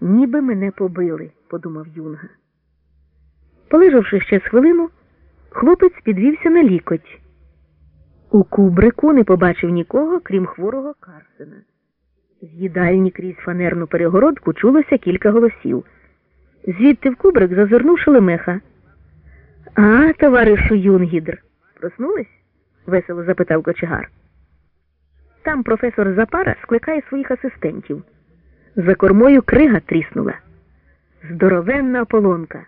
Ніби мене побили, подумав Юнга. Полежавши ще з хвилину, хлопець підвівся на лікоть. У кубрику не побачив нікого, крім хворого Карсена. З їдальні крізь фанерну перегородку чулося кілька голосів. Звідти в кубрик зазирнув шелемеха. А, товаришу Юнгідр, проснулись? весело запитав кочегар. Там професор Запара скликає своїх асистентів. За кормою крига тріснула. Здоровенна ополонка.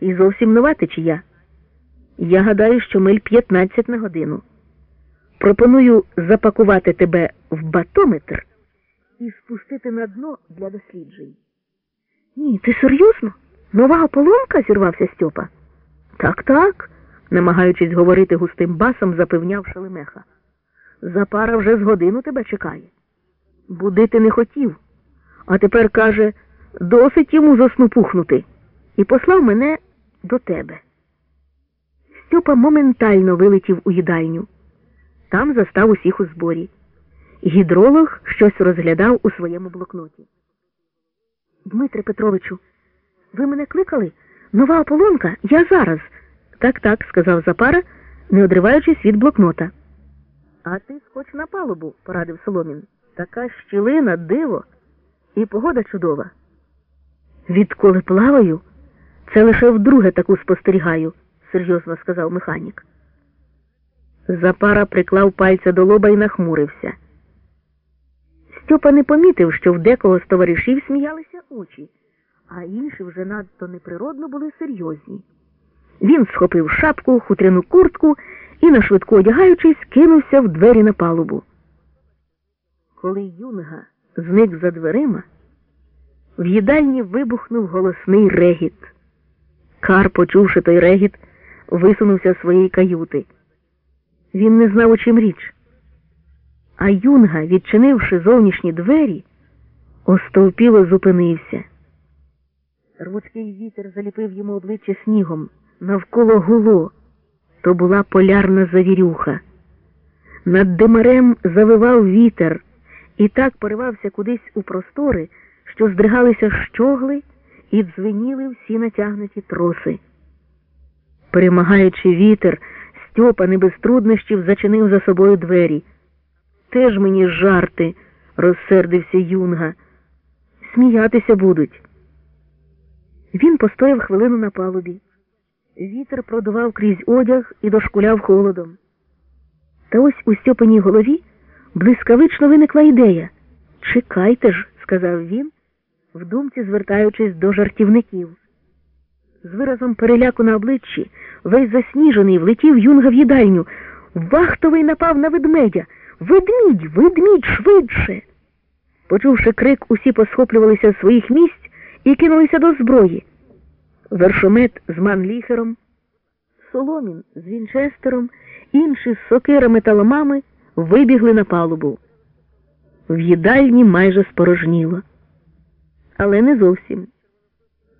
І зовсім нова течія. Я гадаю, що миль 15 на годину. Пропоную запакувати тебе в батометр і спустити на дно для досліджень. Ні, ти серйозно? Нова ополонка? зірвався Стьопа. Так, так, намагаючись говорити густим басом, запевняв Шелемеха. Запара вже з годину тебе чекає. Будити не хотів, а тепер каже, досить йому засну пухнути, і послав мене до тебе. Стьопа моментально вилетів у їдальню. Там застав усіх у зборі. Гідролог щось розглядав у своєму блокноті. Дмитре Петровичу, ви мене кликали? Нова ополонка? Я зараз. Так, так, сказав Запара, не одриваючись від блокнота. А ти схоч на палубу, порадив Соломін. Така щілина, диво, і погода чудова. Відколи плаваю, це лише вдруге таку спостерігаю, серйозно сказав механік. Запара приклав пальця до лоба і нахмурився. Стьопа не помітив, що в декого з товаришів сміялися очі, а інші вже надто неприродно були серйозні. Він схопив шапку, хутряну куртку і, нашвидко одягаючись, кинувся в двері на палубу. Коли юнга зник за дверима, в їдальні вибухнув голосний регіт. Кар, почувши той регіт, висунувся з своєї каюти. Він не знав, у чим річ. А юнга, відчинивши зовнішні двері, остовпіло зупинився. Рвучкий вітер заліпив йому обличчя снігом, навколо гуло. То була полярна завірюха. Над димарем завивав вітер і так поривався кудись у простори, що здригалися щогли і дзвеніли всі натягнуті троси. Перемагаючи вітер, Стьопа не без труднощів зачинив за собою двері. Теж мені жарти, розсердився юнга. Сміятися будуть. Він постояв хвилину на палубі. Вітер продував крізь одяг і дошкуляв холодом. Та ось у Стьопиній голові блискавично виникла ідея. Чекайте ж, сказав він, в думці звертаючись до жартівників. З виразом переляку на обличчі, весь засніжений, влетів юнга в їдальню. Вахтовий напав на ведмедя. Ведмідь, ведмідь, швидше. Почувши крик, усі посхоплювалися з своїх місць і кинулися до зброї. Вершомет з манліхером, Соломін з Вінчестером, інші з сокирами та ломами вибігли на палубу. В їдальні майже спорожніло. Але не зовсім.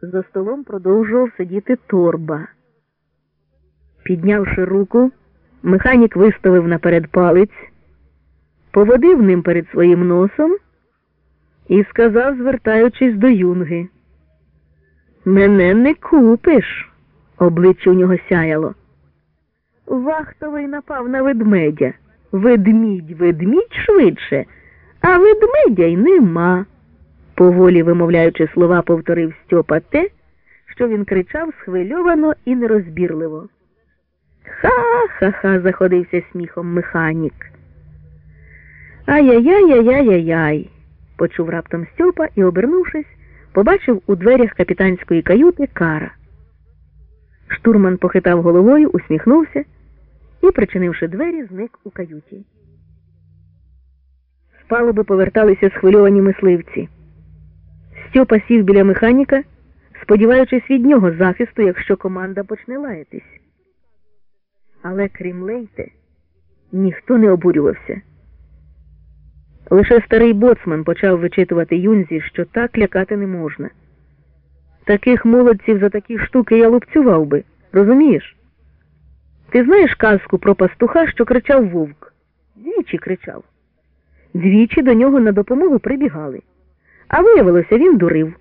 За столом продовжував сидіти торба. Піднявши руку, механік виставив наперед палець, поводив ним перед своїм носом і сказав, звертаючись до юнги. Мене не купиш, обличчя у нього сяяло. Вахтовий напав на ведмедя. Ведмідь, ведмідь швидше, а ведмедя й нема. Поволі вимовляючи слова, повторив Стьопа те, що він кричав схвильовано і нерозбірливо. Ха-ха-ха, заходився сміхом механік. Ай-яй-яй-яй-яй-яй, почув раптом Стьопа і, обернувшись, побачив у дверях капітанської каюти кара. Штурман похитав головою, усміхнувся і, причинивши двері, зник у каюті. З палуби поверталися схвильовані мисливці. Стьопа сів біля механіка, сподіваючись від нього захисту, якщо команда почне лаятись. Але крім Лейте, ніхто не обурювався. Лише старий боцман почав вичитувати юнзі, що так лякати не можна. Таких молодців за такі штуки я лупцював би, розумієш? Ти знаєш казку про пастуха, що кричав вовк? Двічі кричав. Двічі до нього на допомогу прибігали. А виявилося, він дурив.